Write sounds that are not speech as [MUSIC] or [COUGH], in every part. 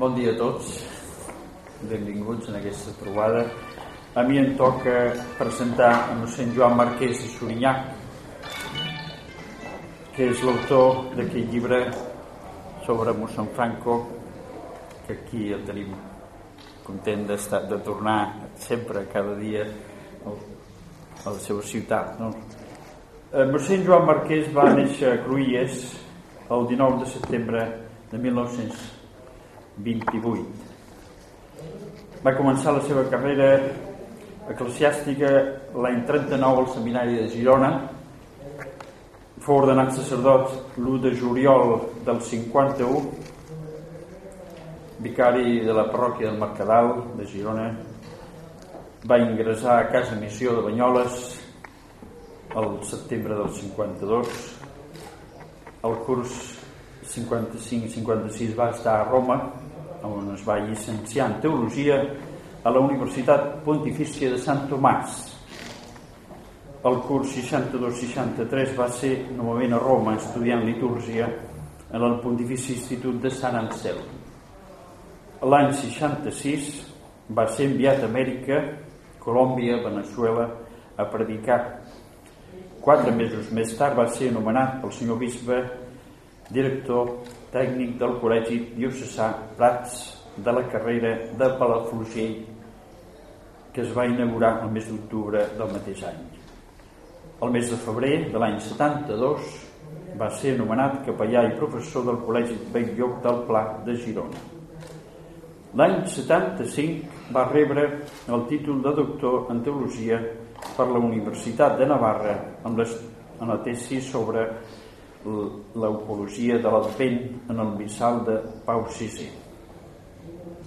Bon dia a tots, benvinguts en aquesta trobada. A mi em toca presentar a mossèn Joan Marquès i Sorinyà, que és l'autor d'aquest llibre sobre mossèn Franco, que aquí el tenim content d'estar de tornar sempre, cada dia, a la seva ciutat. No? Eh, mossèn Joan Marquès va néixer a Cruïlles el 19 de setembre de 1928. Va començar la seva carrera eclesiàstica l'any 39 al Seminari de Girona. Fou ordenat sacerdot l'1 de juliol del 51, vicari de la parròquia del Mercadal de Girona. Va ingressar a Casa Missió de Banyoles el setembre del 52 el curs 55-56 va estar a Roma on es va llicenciar en Teologia a la Universitat Pontifícia de Sant Tomàs. El curs 62-63 va ser novament a Roma estudiant litúrgia en el Pontifici Institut de Sant Ansel l'any 66 va ser enviat a Amèrica Colòmbia, Venezuela a predicar. Quatre mesos més tard va ser anomenat pel senyor bisbe director tècnic del Col·legi Diocesà Prats de la carrera de Palafrugell que es va inaugurar el mes d'octubre del mateix any. El mes de febrer de l'any 72 va ser anomenat capellà i professor del Col·legi Belllloc del Pla de Girona. L'any 75 va rebre el títol de doctor en teologia per la Universitat de Navarra amb, les, en la tesi sobre l'ecologia de l'Advent en el missal de Pau VI.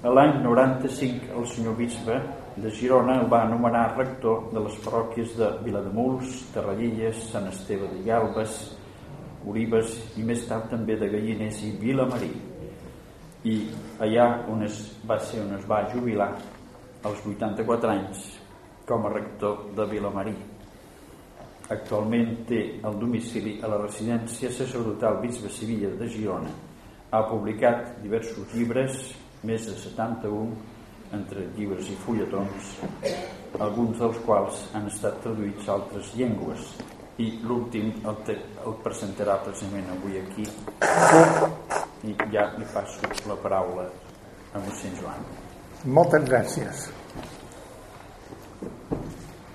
L'any 95 el senyor bisbe de Girona el va anomenar rector de les parròquies de Vilademuls, Terradilles, Sant Esteve de Llalbes, Orives i més tard també de Galliners i Vilamarí. I allà on es, va ser on es va jubilar als 84 anys com a rector de Vilamarí. Actualment té el domicili a la residència sacerdotal Bisbe Sevilla de Girona. Ha publicat diversos llibres, més de 71, entre llibres i fulletons, alguns dels quals han estat traduïts a altres llengües i l'últim el, el presentarà precisament avui aquí i ja li passo la paraula a mossèn Joan. Moltes gràcies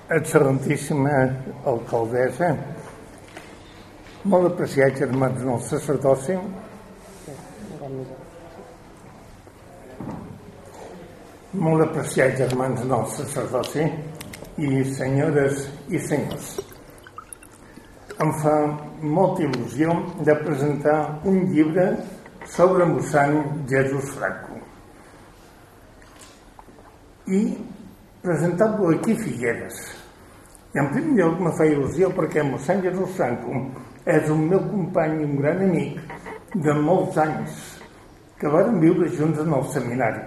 excel·lentíssima alcaldessa, molt apreciat germans del sacerdoci, molt apreciat germans del sacerdoci i senyores i senyors. Em fa molta il·lusió de presentar un llibre sobre mossèn Jesús Franco. I presentar-lo aquí a Figueres en primer lloc me fa il·lusió perquè mossèn Jesús Franco és un meu company i un gran amic de molts anys que varen viure junts en el seminari.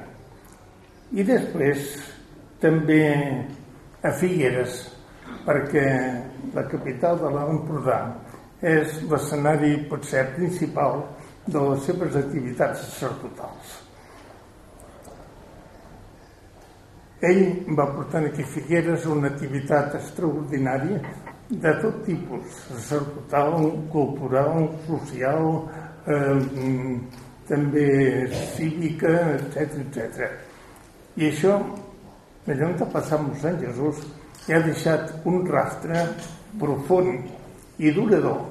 I després també a Figueres perquè la capital de l'Empordà és l'escenari potser principal de les seves activitats sacerdotals. Ell va portar aquí a Figueres una activitat extraordinària de tot tipus, sacerdotal, cultural, social, eh, també cívica, etc etc. I això, allò que ha passat mossèn Jesús, que ha deixat un rastre profund i durador.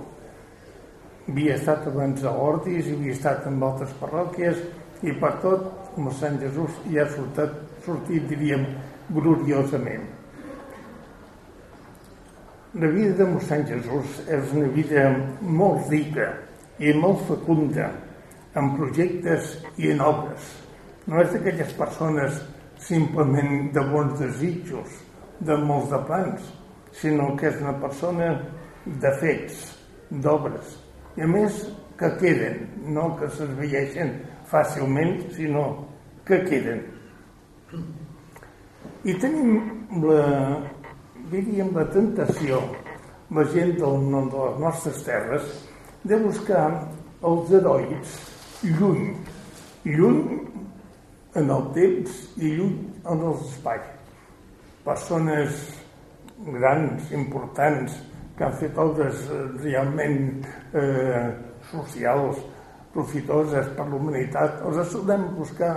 Havia estat abans a Ordis, havia estat en altres parròquies, i per tot mossèn Jesús hi ha sortit sortit, diríem, gloriosament. La vida de mossèn Jesús és una vida molt rica i molt fecunda en projectes i en obres. No és d'aquelles persones simplement de bons desitjos, de molts de plans, sinó que és una persona de fets, d'obres, i a més que queden, no que s'esvelleixen fàcilment, sinó que queden. I tenim la, diríem, la tentació, la gent del, de les nostres terres, de buscar els herois lluny, lluny en el temps i lluny en els espais. Persones grans, importants, que han fet obres eh, realment eh, socials, profitoses per la humanitat, els solem buscar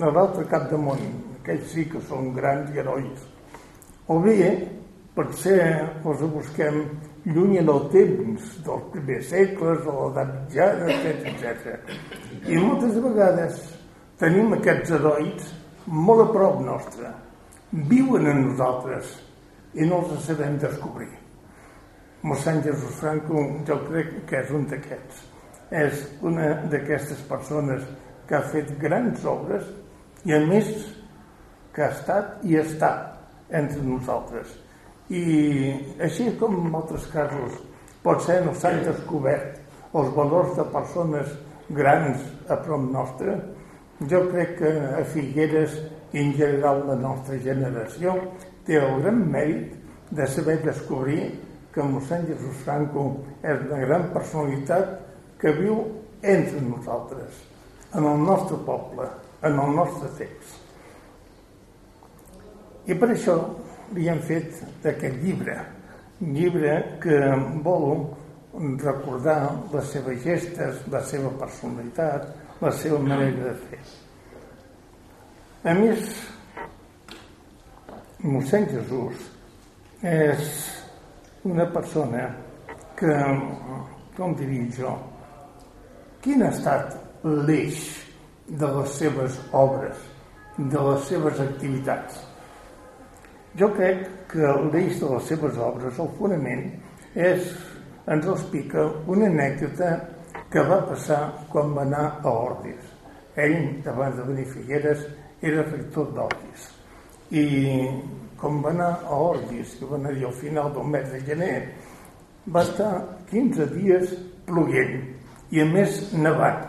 l'altre de món, aquells sí que són grans i herois. O bé, potser els busquem lluny en el temps dels primers segles o l'edat mitjana, etc. I moltes vegades tenim aquests herois molt a prop nostre, viuen en nosaltres i no els sabem descobrir. Mossèn Jesús Franco jo crec que és un d'aquests. És una d'aquestes persones que ha fet grans obres i a més que ha estat i està entre nosaltres. I així com en altres casos potser no s'han descobert els valors de persones grans a prop nostre, jo crec que a Figueres i en general la nostra generació té el gran mèrit de saber descobrir que mossèn Jesús Franco és una gran personalitat que viu entre nosaltres, en el nostre poble, en el nostre text. I per això li han fet d'aquest llibre, llibre que vol recordar les seves gestes, la seva personalitat, la seva manera de fer. A més, mossèn Jesús és una persona que, com diria jo, quin ha estat l'eix de les seves obres, de les seves activitats? Jo crec que l'eix de les seves obres, el fonament, és, ens explica una anècdota que va passar quan va anar a Ordis. Ell, abans de venir Figueres, era rector d'Ordis. I com va anar a Ordis, que va anar al final del mes de gener, va estar 15 dies ploguent i a més nevant.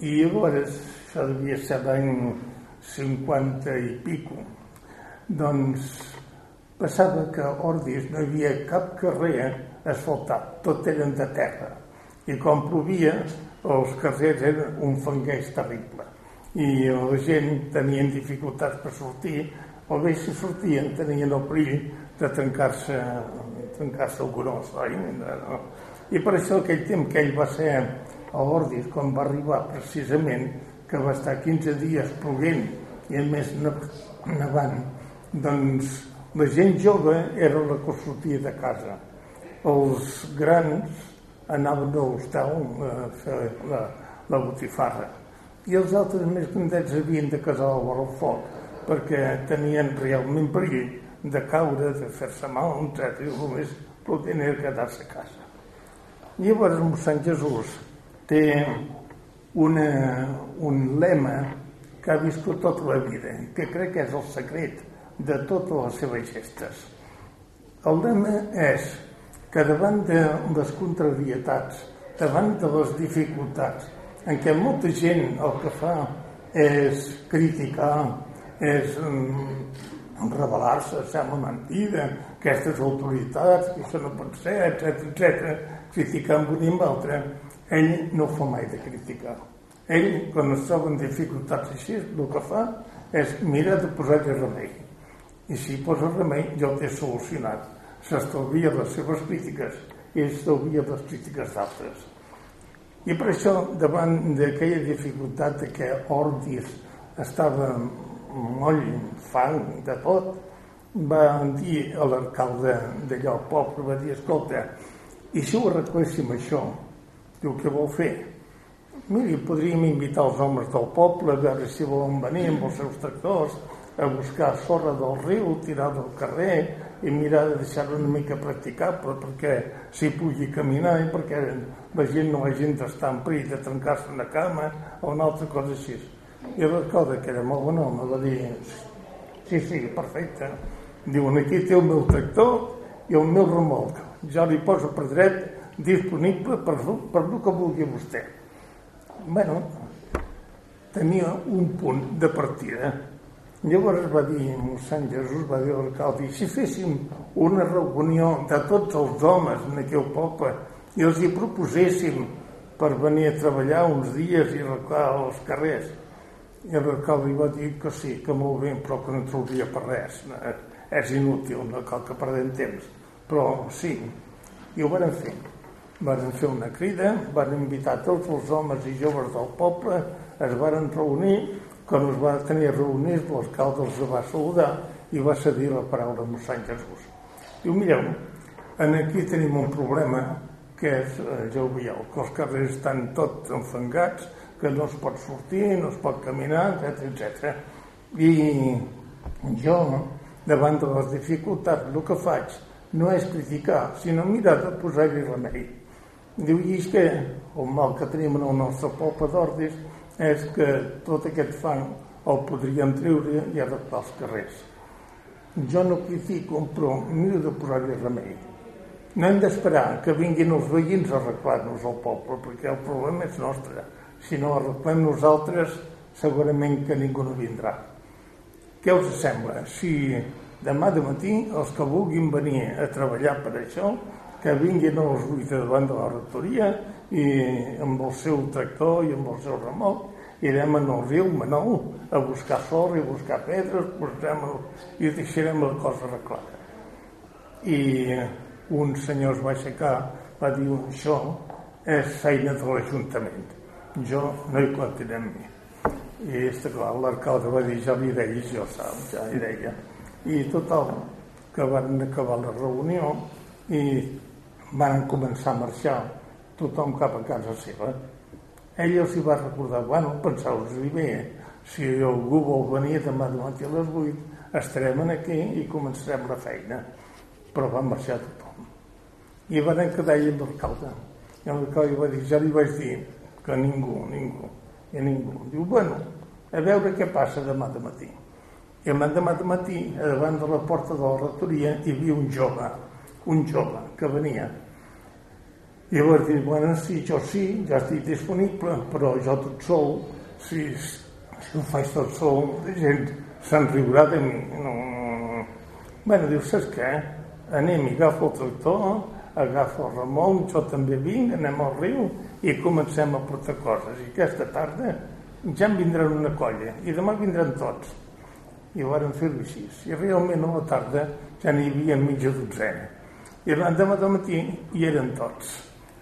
I llavors, això devia ser l'any 50 i pico, doncs passava que a Ordis no hi havia cap carrer asfaltat, tot eren de terra. I quan plovia, els carrers eren un fangueig terrible. I la gent tenien dificultats per sortir, o bé si sortien tenien el perill de trencar-se trencar-se el gros. Oi? I per això aquell temps que ell va ser a Ordis, quan va arribar precisament, que va estar 15 dies ploguent i a més nevant, doncs la gent jove era la que sortia de casa. Els grans anaven a l'hostal a fer la, la botifarra. I els altres més grandets havien de casar al vora el foc perquè tenien realment perill de caure, de fer-se mal, etc. I només podien quedar-se a casa. Llavors, mossèn Jesús té una, un lema que ha viscut tota la vida, que crec que és el secret de totes les seves gestes. El lema és que davant de les contrarietats, davant de les dificultats, en què molta gent el que fa és criticar, és mm, rebel·lar-se, sembla mentida, aquestes autoritats, que això no pot ser, etc etc, criticar amb un i amb l'altre, ell no fa mai de criticar. Ell, quan es troba en dificultats així, el que fa és mirar de posar-hi remei i si posa remei ja ho té solucionat. S'estalvia les seves crítiques i estalvia les crítiques d'altres. I per això, davant d'aquella dificultat de que Ordis estava moll, fang, de tot, va dir a l'alcalde d'allò poble, va dir, escolta, i si ho arregléssim això, diu, què vol fer? Miri, podríem invitar els homes del poble a veure si volen venir amb els seus tractors, a buscar sorra del riu, tirar del carrer i mirar de deixar-ho una mica practicable perquè s'hi pugui caminar i perquè la gent no hagi d'estar en perill de trencar-se una cama o una altra cosa així. I recorda que era molt bon home, va dir sí, sí, perfecte. Diuen, aquí té el meu tractor i el meu remolc. Ja li poso per dret disponible per, per el que vulgui vostè. bueno, tenia un punt de partida Llavors va dir, mossèn Jesús va dir l'alcalde, si féssim una reunió de tots els homes en aquell poble i els hi proposéssim per venir a treballar uns dies i arreglar els carrers. I l'alcalde va dir que sí, que molt bé, però que no trauria per res. És inútil, no cal que perdem temps. Però sí, i ho van fer. Van fer una crida, van invitar tots els homes i joves del poble, es varen reunir, quan es va tenir reunits, l'alcalde els va saludar i va cedir la paraula a mossèn Jesús. Diu, mireu, en aquí tenim un problema que és, eh, ja ho veieu, que els carrers estan tots enfangats, que no es pot sortir, no es pot caminar, etc etc. I jo, davant de les dificultats, el que faig no és criticar, sinó mirar de posar-hi remei. Diu, i és que el mal que tenim en el nostre poble d'Ordis és que tot aquest fang el podríem treure i adaptar als carrers. Jo no critico, però miro de posar-hi remei. No hem d'esperar que vinguin els veïns a arreglar-nos al poble, perquè el problema és nostre. Si no arreglem nosaltres, segurament que ningú no vindrà. Què us sembla? Si demà de matí els que vulguin venir a treballar per això, que vinguin a les 8 davant de la rectoria i amb el seu tractor i amb el seu remolc irem el riu Manou a buscar sorra i buscar pedres el... i deixarem la cosa arreglada. I un senyor es va aixecar, va dir això és feina de l'Ajuntament. Jo no hi comptaré amb mi. I està clar, l'arcalde va dir, ja li deia, jo sap, ja li deia. I total, que van acabar la reunió i van començar a marxar tothom cap a casa seva. Ell els hi va recordar, bueno, penseu-vos-hi bé, si algú vol venir demà de matí a les 8, estarem aquí i començarem la feina. Però van marxar tothom i van quedar ell amb l'alcalde. I l'alcalde va dir, ja li vaig dir que ningú, ningú, i ningú. Diu, bueno, a veure què passa demà de matí. I demà de matí, davant de la porta de la rectoria, hi havia un jove, un jove que venia. I va dir, bueno, sí, jo sí, ja estic disponible, però jo tot sol, si, si ho faig tot sol, la gent se'n riurà de mi. No, no, no. Bueno, diu, saps què? Anem i agafa el tractor, agafa el Ramon, jo també vinc, anem al riu i comencem a portar coses. I aquesta tarda ja en vindran una colla i demà vindran tots. I varen fer-ho així. I realment a la tarda ja n'hi havia mitja dotzena. I l'endemà de matí hi eren tots.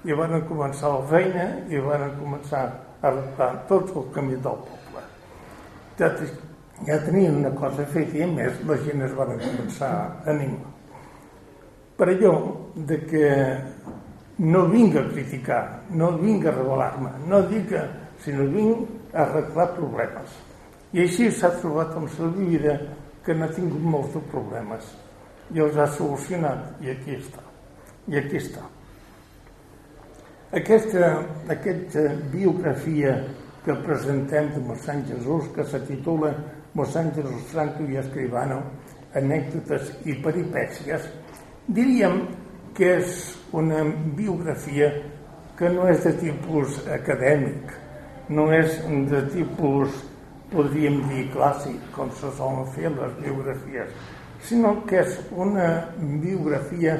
I van començar la feina i van començar a arreglar tots el camí del poble. Ja, ja tenien una cosa feta i a més la gent es van començar a animar per allò de que no vinc a criticar, no vinc a revelar-me, no dic sinó vinc a arreglar problemes. I així s'ha trobat amb la vida que n'ha tingut molts problemes i els ha solucionat i aquí està. I aquí està. Aquesta, aquesta biografia que presentem de mossèn Jesús, que se titula Mossèn Jesús Franco i Escribano, anècdotes i peripècies, Diríem que és una biografia que no és de tipus acadèmic, no és de tipus, podríem dir, clàssic, com se solen fer les biografies, sinó que és una biografia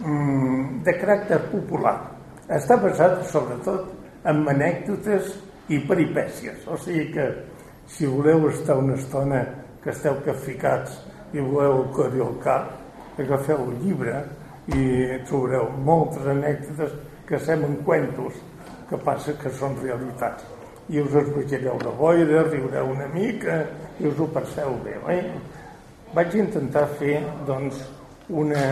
mm, de caràcter popular. Està basat, sobretot, en anècdotes i peripècies. O sigui que, si voleu estar una estona que esteu capficats i voleu cap, agafeu el llibre i trobareu moltes anècdotes que semblen cuentos, que passa que són realitats. I us esbojareu de boira, riureu una mica i us ho passeu bé. Oi? Vaig intentar fer, doncs, una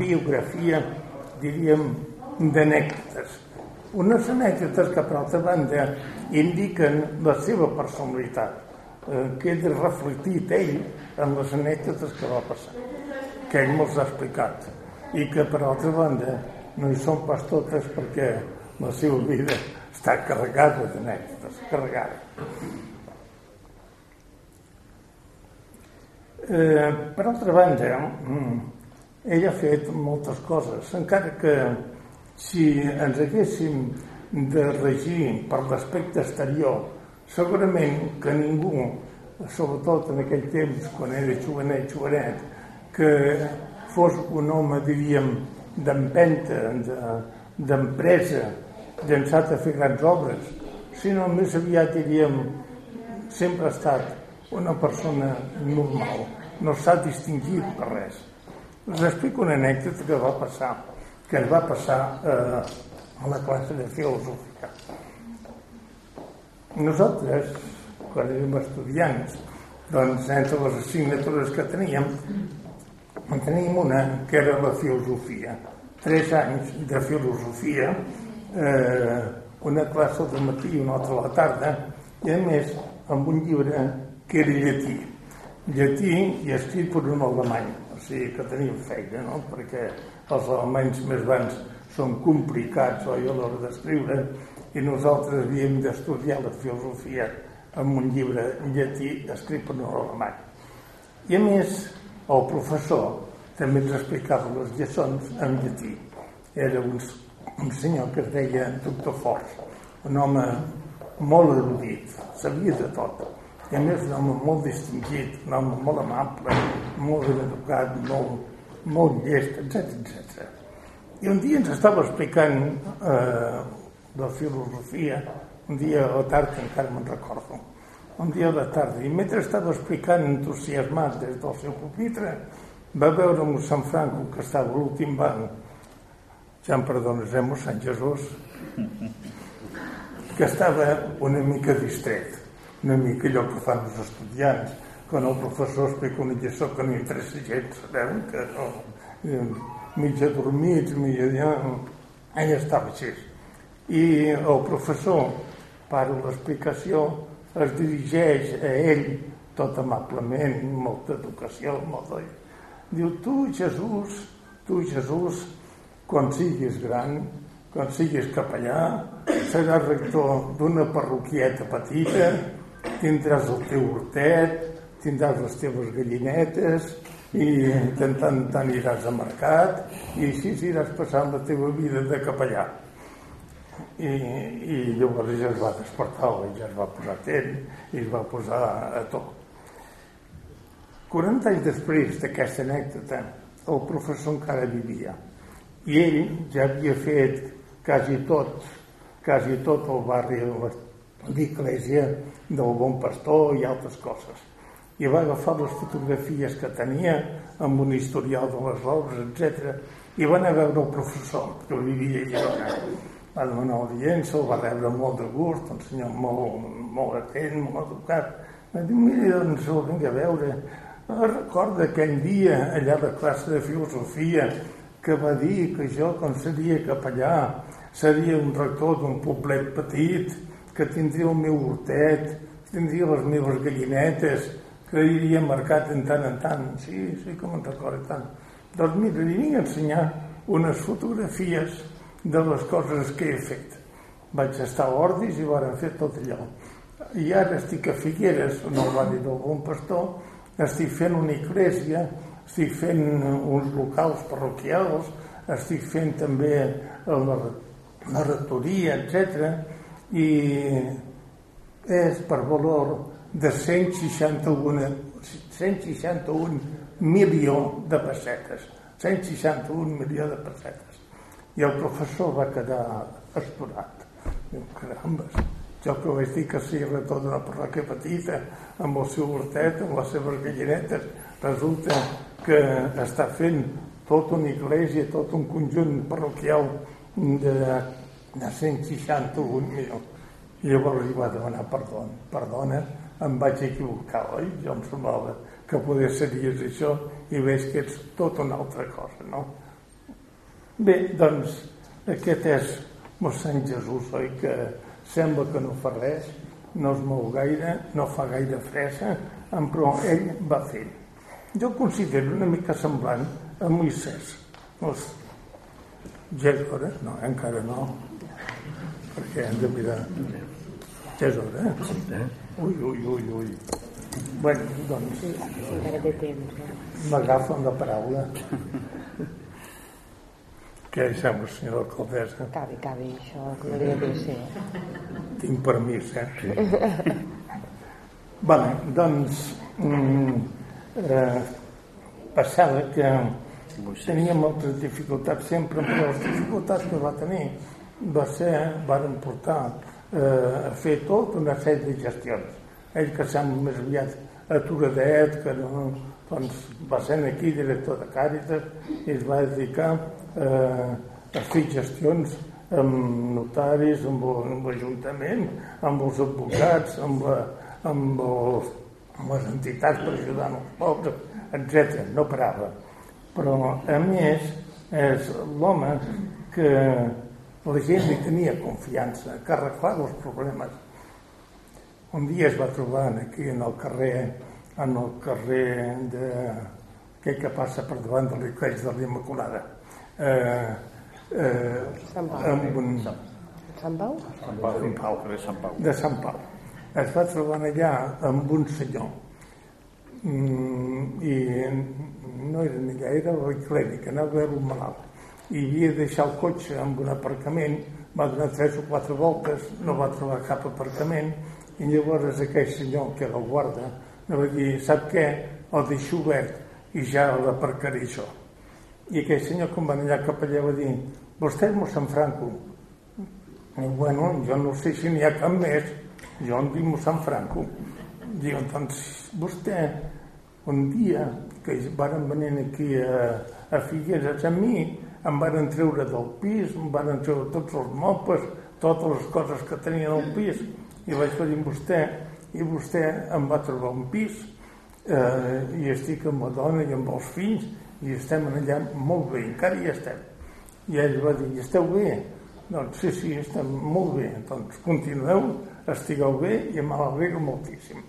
biografia, diríem, d'anècdotes. Unes anècdotes que, per altra banda, indiquen la seva personalitat, eh, queda reflectit ell en les anècdotes que va passar que ell mos ha explicat i que per altra banda no hi són pas totes perquè la seva vida està carregada d'anècdotes, carregada. Eh, per altra banda, mm, ell ha fet moltes coses, encara que si ens haguéssim de regir per l'aspecte exterior, segurament que ningú, sobretot en aquell temps, quan era jovenet, jovenet, que fos un home, diríem, d'empenta, d'empresa, llançat a fer grans obres, sinó més aviat, diríem, sempre ha estat una persona normal, no s'ha distingit per res. Us explico una anècdota que va passar, que ens va passar eh, a la classe de filosofia. Nosaltres, quan érem estudiants, doncs entre les assignatures que teníem, en teníem una que era la filosofia. Tres anys de filosofia, eh, una classe al matí i una altra a la tarda, i a més amb un llibre que era llatí. Llatí i escrit per un alemany, o sigui que tenim feina, no? perquè els alemanys més grans són complicats oi, a l'hora d'escriure i nosaltres havíem d'estudiar la filosofia amb un llibre llatí escrit per un alemany. I a més, el professor també ens explicava les lliçons en llatí. Era un, un senyor que es deia doctor Forç, un home molt erudit, sabia de tot. I a més, un home molt distingit, un home molt amable, molt educat, molt, molt llest, etc etc. I un dia ens estava explicant eh, la filosofia, un dia a la tarda, encara me'n recordo, un dia a la tarda, i mentre estava explicant entusiasmat des del seu pupitre, va veure un Sant Franco que estava a l'últim banc, ja em perdones, eh, Sant Jesús, que estava una mica distret, una mica allò que fan els estudiants, quan el professor explica una lliçó que no interessa gens, sabeu que no, mig adormits, mig allà, ell estava així. I el professor, per l'explicació, es dirigeix a ell tot amablement, molta educació, molt de... Diu, tu, Jesús, tu, Jesús, quan siguis gran, quan siguis capellà, seràs rector d'una parroquieta petita, tindràs el teu hortet, tindràs les teves gallinetes, i tant tant iràs a mercat i així iràs passant la teva vida de capellà. I, i llavors ja es va despertar ja es va posar atent i es va posar a tot. 40 anys després d'aquesta anècdota, el professor encara vivia i ell ja havia fet quasi tot, quasi tot el barri de l'església del Bon Pastor i altres coses i va agafar les fotografies que tenia amb un historial de les obres, etc. i va anar a veure el professor que vivia a Girona va demanar audiència, el va rebre molt de gust un senyor molt, molt atent, molt educat va dir, mira, doncs el vinc a veure recorda aquell dia allà la classe de filosofia que va dir que jo quan seria capellà seria un rector d'un poblet petit que tindria el meu hortet tindria les meves gallinetes que iria marcat en tant en tant. Sí, sí, com en recordo tant. Doncs mira, li vinc a ensenyar unes fotografies de les coses que he fet. Vaig estar a Ordis i varen fer tot allò. I ara estic a Figueres, on el barri del Bon Pastor, estic fent una iglesia, estic fent uns locals parroquials, estic fent també la, la rectoria, etc. I és per valor de 161, 161 milió de pessetes. 161 milió de pessetes. I el professor va quedar estorat. Diu, carambes, jo que vaig dir que sí, retorn d'una parròquia petita, amb el seu hortet, amb les seves gallinetes, resulta que està fent tota una església, tot un conjunt parroquial de, de 161 milions. I llavors li va demanar perdó. Perdona, em vaig equivocar, oi? Jo em semblava que poder series això i veig que ets tot una altra cosa, no? Bé, doncs, aquest és mossèn Jesús, oi? Que sembla que no fa res, no es mou gaire, no fa gaire fresa, però ell va fer. Jo considero una mica semblant a Moisès. Els... Ja és hora? No, encara no. Perquè hem de mirar. Ja és hora, eh? Ui, ui, ui, ui. Bueno, doncs... Sí, encara té temps. Eh? M'agafen la paraula. Què sembla, senyora alcaldessa? Cavi, cavi, això que m'hauria de ser. Tinc permís, eh? Sí. vale, doncs... Mm, eh, passava que tenia moltes dificultats sempre, però les dificultats que va tenir va ser, varen portar eh, a fer tot una sèrie de gestions. ell que sembla més aviat aturadet, que no, doncs va ser aquí director de Càritas i es va dedicar eh, a fer gestions amb notaris, amb, amb l'Ajuntament, amb els advocats, amb, la, amb, els, amb les entitats per ajudar els pobres, etc. No parava. Però, a més, és l'home que la gent li tenia confiança, que arreglava els problemes. Un dia es va trobar aquí en el carrer, en el carrer de aquell que passa per davant de l'Icoll de l'Immaculada. Eh, eh, Sant Pau. amb un... Sant Pau? Sant Pau, Sant Pau, de Sant Pau. De Sant Pau. Es va trobar allà amb un senyor mm, i no era ni allà, era a la clínica, anava a veure un malalt i havia de deixar el cotxe en un aparcament va donar tres o quatre voltes no va trobar cap aparcament i llavors aquell senyor que era el guarda va dir, sap què? el deixo obert i ja l'aparcaré jo. I aquell senyor quan va anar cap allà va dir vostè és mossèn Franco. I bueno, jo no sé si n'hi ha cap més. Jo em dic mossèn Franco. Diu, doncs vostè un dia que varen venir aquí a, a Figueres a mi em van treure del pis em van treure tots els mopes totes les coses que tenien al pis i vaig dir vostè i vostè em va trobar un pis eh, i estic amb la dona i amb els fills i estem allà molt bé, encara hi estem. I ell va dir, esteu bé? Doncs sí, sí, estem molt bé. Doncs continueu, estigueu bé i m'alegro moltíssim.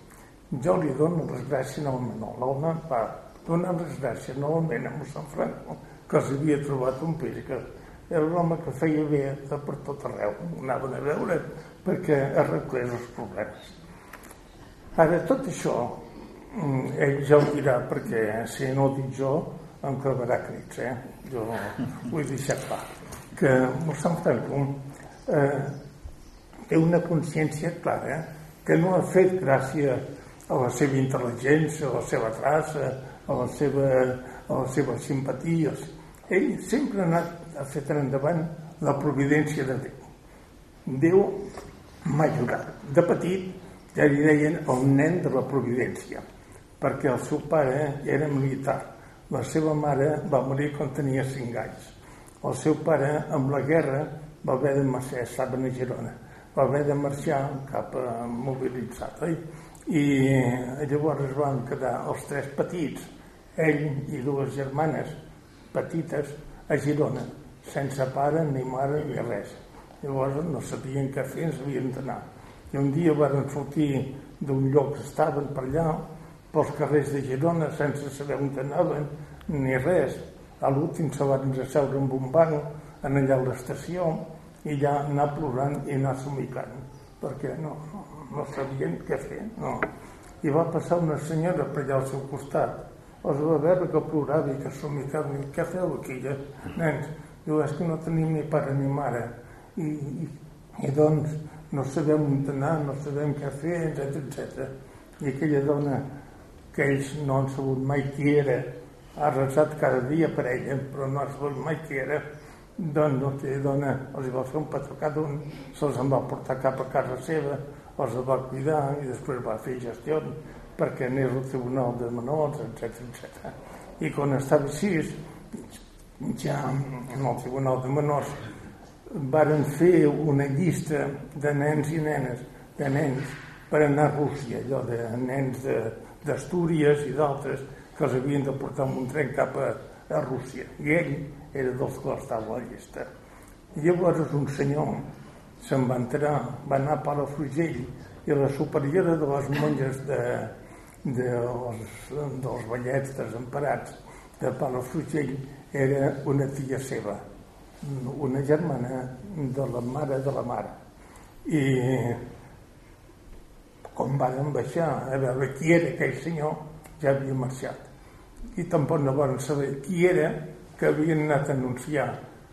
Jo li dono les gràcies al menor. L'home va donar les gràcies novament a mossèn Franco, que s'havia trobat un pis, que era un home que feia bé de per tot arreu. Anaven a veure perquè arreglés els problemes. Ara, tot això, mm, ell ja ho dirà, perquè si no ho dic jo, em clavarà crits, eh? Jo vull deixar clar que mossèn Franco eh, té una consciència clara que no ha fet gràcies a la seva intel·ligència, a la seva traça, a, la seva, a les seves simpaties. Ell sempre ha anat a fer endavant la providència de Déu. Déu m'ha ajudat. De petit ja li deien el nen de la providència, perquè el seu pare era militar la seva mare va morir quan tenia 5 anys. El seu pare, amb la guerra, va haver de marxar, estaven a Girona, va haver de marxar cap a mobilitzat. Oi? I llavors van quedar els tres petits, ell i dues germanes petites, a Girona, sense pare, ni mare, ni res. Llavors no sabien què fer, ens havien d'anar. I un dia van sortir d'un lloc que estaven per allà, pels carrers de Girona sense saber on anaven ni res. A l'últim se van asseure amb un banc en allà a l'estació i ja anar plorant i anar somicant perquè no, no, no sabien què fer. No. I va passar una senyora per allà al seu costat. Els va veure que plorava i que somicava. I què feu aquí, ja, nens? Diu, és que no tenim ni pare ni mare. I, i, i doncs no sabem on anar, no sabem què fer, etc etc. I aquella dona que ells no han sabut mai qui era, ha resat cada dia per ella, però no ha sabut mai qui era, doncs no té dona, els va fer un petó cada un, se'ls en va portar cap a casa seva, els va cuidar i després va fer gestió perquè anés al tribunal de menors, etc etc. I quan estava així, ja en el tribunal de menors, varen fer una llista de nens i nenes, de nens, per anar a Rússia, allò de nens d'Astúries i d'altres que els havien de portar amb un tren cap a, a Rússia. I ell era dels que estava a la llista. I llavors un senyor se'n va entrar, va anar a Palafrugell i la superiora de les monges de, de els, dels ballets desemparats de Palafrugell era una tia seva, una germana de la mare de la mare. I quan van baixar a veure qui era aquell senyor, ja havia marxat. I tampoc no van saber qui era que havien anat a anunciar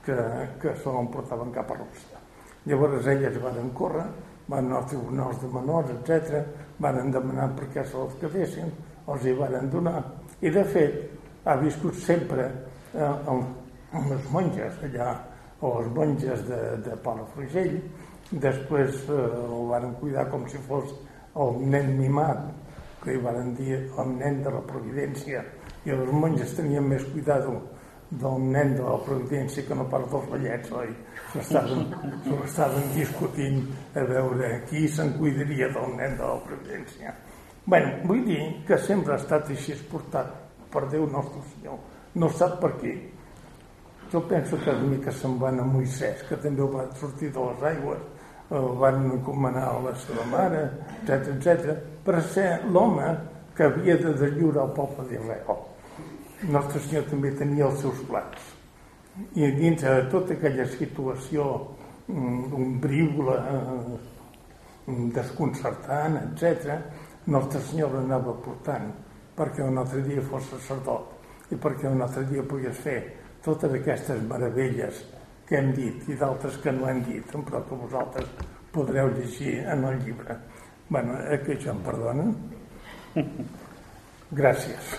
que, que se l'emportaven cap a Rússia. Llavors elles van córrer, van als tribunals de menors, etc, van demanar per què se les quedessin, els hi van donar. I de fet, ha viscut sempre eh, amb, amb les monges allà, o les monges de, de Palafrugell, després eh, el van cuidar com si fos el nen mimat, que hi van dir el nen de la Providència, i els monges tenien més cuidado del nen de la Providència que no pas dels ballets, oi? S'estaven, estaven discutint a veure qui se'n cuidaria del nen de la Providència. bueno, vull dir que sempre ha estat així portat per Déu nostre Senyor. No sap per què. Jo penso que una mica se'n van a Moisès, que també va sortir de les aigües, el van encomanar a la seva mare, etc etc per ser l'home que havia de dellurar el poble d'Israel. Nostre Senyor també tenia els seus plans. I dins de tota aquella situació ombrívola, eh, desconcertant, etc, Nostre Senyor l'anava portant perquè un altre dia fos sacerdot i perquè un altre dia pogués fer totes aquestes meravelles que hem dit i d'altres que no hem dit, però que vosaltres podreu llegir en el llibre. bueno, eh, que això em perdonen? Gràcies.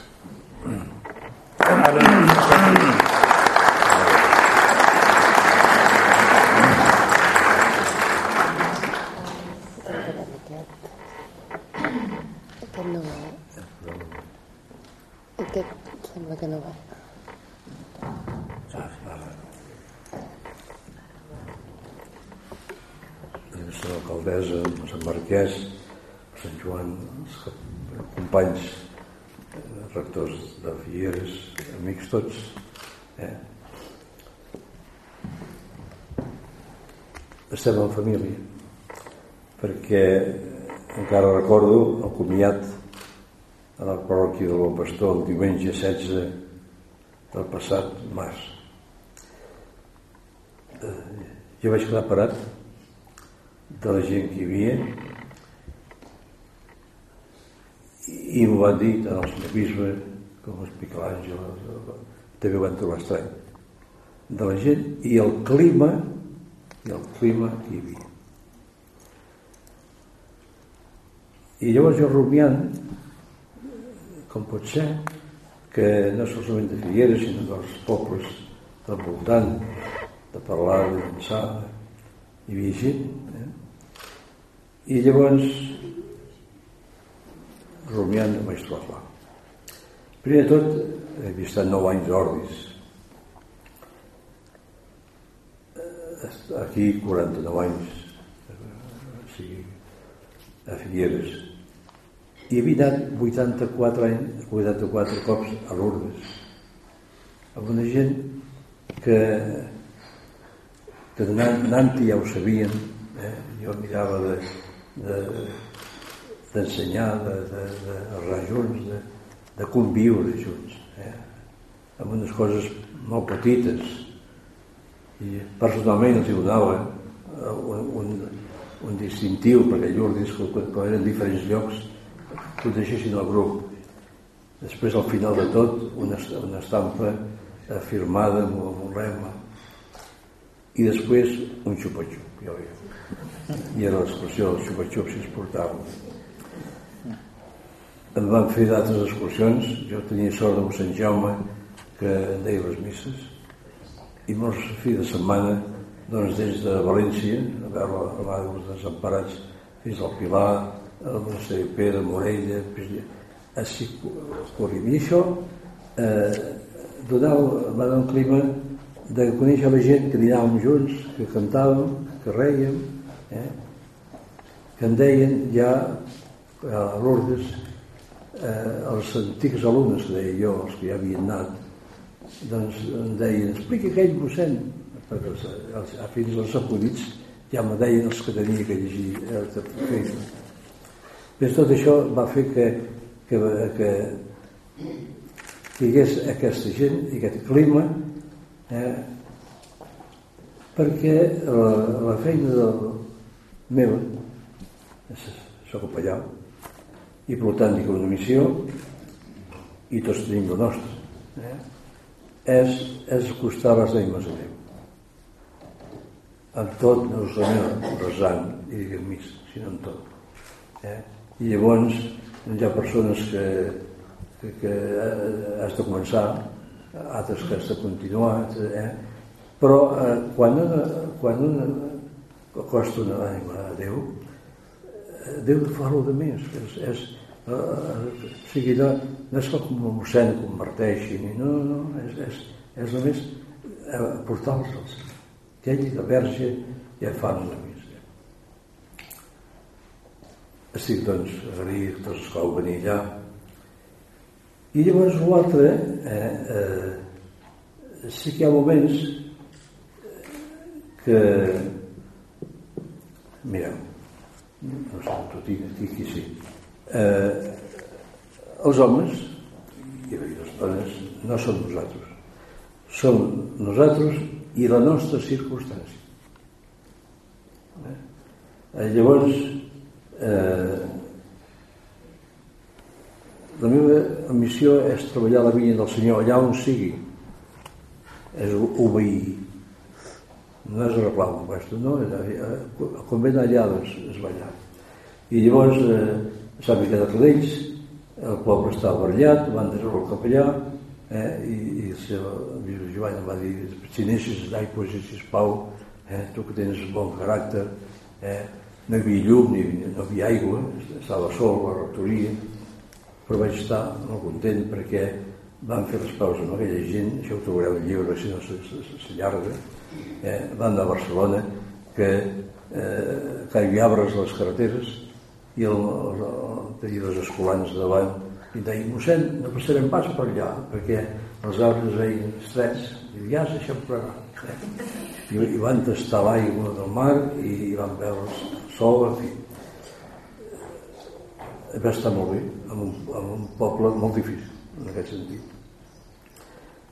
Ara... Sembla que no va. Sant Alcaldessa, Sant Marquès, Sant Joan, els companys eh, rectors de Figueres, amics tots. Eh? Estem en família, perquè encara recordo el comiat a la parròquia del Bon Pastor el diumenge 16 del passat març. Eh, jo vaig quedar parat de la gent que hi havia i m'ho van dir tant el senyor Bisbe com explica l'Àngel també ho van trobar estrany de la gent i el clima i el clima que hi havia i llavors jo rumiant com pot ser que no solament de Figueres, sinó dels pobles del voltant, de parlar, de dansar, hi havia gent. Eh? I llavors, rumiant, vaig trobar clar. Primer de tot, he vist nou anys d'ordis. Aquí, 49 anys, o sigui, a Figueres i havia anat 84 anys, 84 cops a Lourdes amb una gent que que anant-hi ja ho sabien eh? jo mirava de, de, d'ensenyar, de, de, de, de junts, de, de conviure junts, eh? amb unes coses molt petites. I personalment els hi donava un, un, un distintiu, perquè quan, quan eren diferents llocs, protegeixin el grup. Després, al final de tot, una, una estampa firmada amb, un lema. I després, un xupa-xup. Jo, I era l'excursió del xupa-xup si es portava. Em van fer d'altres excursions. Jo tenia sort amb Sant Jaume, que deia les misses. I molts fi de setmana doncs, des de València, a veure la dels Desemparats, fins al Pilar, monestir de Pere, Morella, així això eh, donava, va donar un clima de conèixer la gent que dinàvem junts, que cantàvem, que rèiem, eh? que en deien ja a Lourdes eh, els antics alumnes que deia jo, els que ja havien anat, doncs em deien, explica aquell mossèn, perquè els, els, fins als acudits ja me deien els que tenia que llegir el Facebook Bé, tot això va fer que, que, que hi hagués aquesta gent i aquest clima eh, perquè la, la feina del meva soc capellà i per tant dic una missió i tots tenim la nostra eh, és, és acostar les ànimes a Déu en tot no solament resant i diguem mis sinó en tot eh? I llavors hi ha persones que, que, que has de començar altres que has de continuar eh? però eh, quan, una, quan una costa una ànima a Déu Déu de fa-lo de més. És, és, uh, o sigui, no, no és com el mossèn converteixi, no, no, és, és, és només portar-los Senyor. Aquell i la verge ja fan la missa. Estic, doncs, agraït tots els que vau venir allà. I llavors l'altre, eh, eh, sí que hi ha moments que mireu no sé, dic, dic aquí sí eh, els homes i les dones no són nosaltres som nosaltres i la nostra circumstància eh? eh llavors eh, la meva missió és treballar la vinya del Senyor allà on sigui és obeir no és reclam questo, no? El convent allà doncs, es va allà. I llavors eh, s'ha a Cladells, el poble estava barallat, van treure el capellà, eh, i, i el seu Joan va dir, si neixes d'aigua, si Pau, eh, tu que tens bon caràcter, eh, no hi havia llum, ni, no hi havia aigua, estava sol, la rectoria, però vaig estar molt content perquè van fer les paus amb aquella gent, això ho trobareu al llibre, si no s'allarga, eh, van de Barcelona, que, eh, que hi havia arbres a les carreteres i el, el, el, tenia dos escolans davant i deia, mossèn, no passarem pas per allà, perquè els arbres veien estrets, i ja se xamprarà. Eh? [LAUGHS] I, I van tastar l'aigua del mar i, van veure el sol, en fi. Va estar molt bé, en un, en un poble molt difícil, en aquest sentit.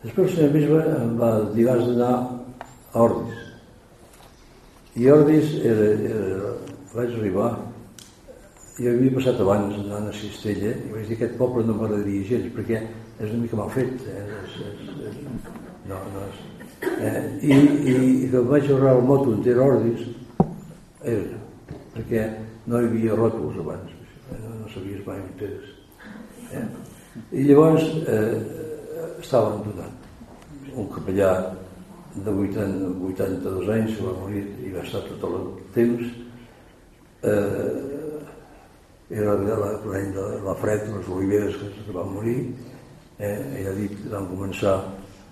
Després el senyor bisbe em va dir, has d'anar a Ordis. I Ordis era, era, vaig arribar i havia passat abans anant a Cistella i vaig dir aquest poble no m'agradaria gens perquè és una mica mal fet eh? és, és, és, no, no és, eh? I, i, i que vaig ahorrar el moto en Ordis era perquè no hi havia ròtols abans eh? no, sabies mai on eres eh? i llavors eh, estava abandonat un capellà de 80, 82 anys va morir i va estar tot el temps eh, era l'any de la fred les oliveres que van morir eh, ell ha dit van començar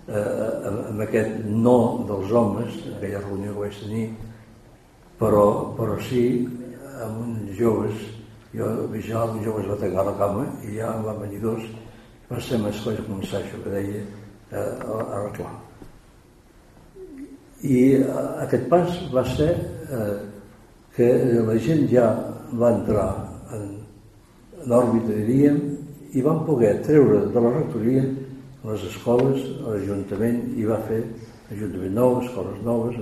eh, amb aquest no dels homes aquella reunió que vaig tenir però, però sí amb uns joves jo vigilava uns joves va tancar la cama i ja en van venir dos va ser més vaig començar això que deia eh, a, a reclamar. I eh, aquest pas va ser eh, que la gent ja va entrar en l'òrbita, diríem, i van poder treure de la rectoria les escoles, l'Ajuntament, i va fer Ajuntament nou, escoles noves,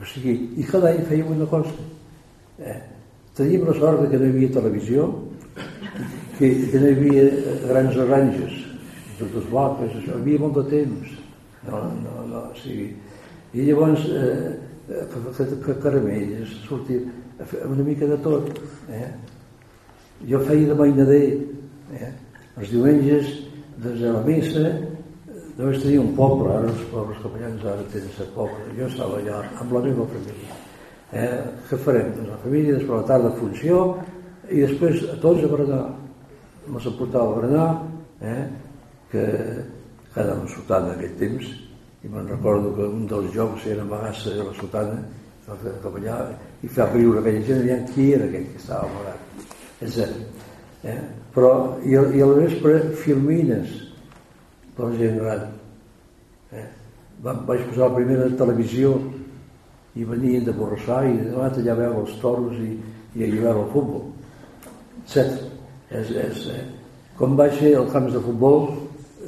o sigui, i cada any fèiem una cosa. Eh? Teníem la sort que no hi havia televisió, que, que no hi havia grans arranges, totes vaques, això, hi havia molt de temps. No, no, no, o sigui, i llavors eh, que caramelles, sortia una mica de tot. Eh? Jo feia de mainader. Eh? Els diumenges, des de la missa, només tenia un poble, ara els pobles capellans ara tenen set pobles. Jo estava allà amb la meva família. Eh? Què farem? Doncs la família, després la tarda funció, i després a tots a berenar me s'aportava a berenar eh, que cada una sotana aquell temps i me'n recordo que un dels jocs era amagar-se a la sotana cap allà i fer riure aquella gent aviam qui era aquell que estava amagat etc. Eh? però i, i al vespre filmines per la gent gran eh? vaig posar la primera televisió i venien de Borrassà i de allà veure els toros i, i allà veure el futbol etc és, és, eh? com vaig ser al camps de futbol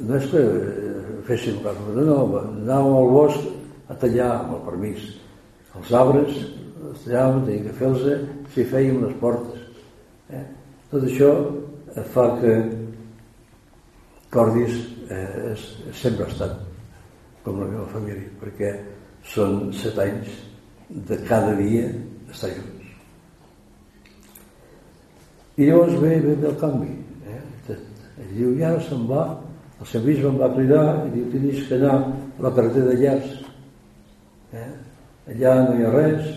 no és que eh, féssim cap de no, anàvem al bosc a tallar amb el permís els arbres els tallàvem, teníem que fer-los si fèiem les portes eh? tot això fa que Cordis eh, és, sempre ha estat com la meva família perquè són set anys de cada dia estar junts i llavors ve, ve, el canvi. Eh? Ell diu, ja se'n va, el seu bisbe em va cridar i diu, tenies que anar a la carretera de Llars. Eh? Allà no hi ha res.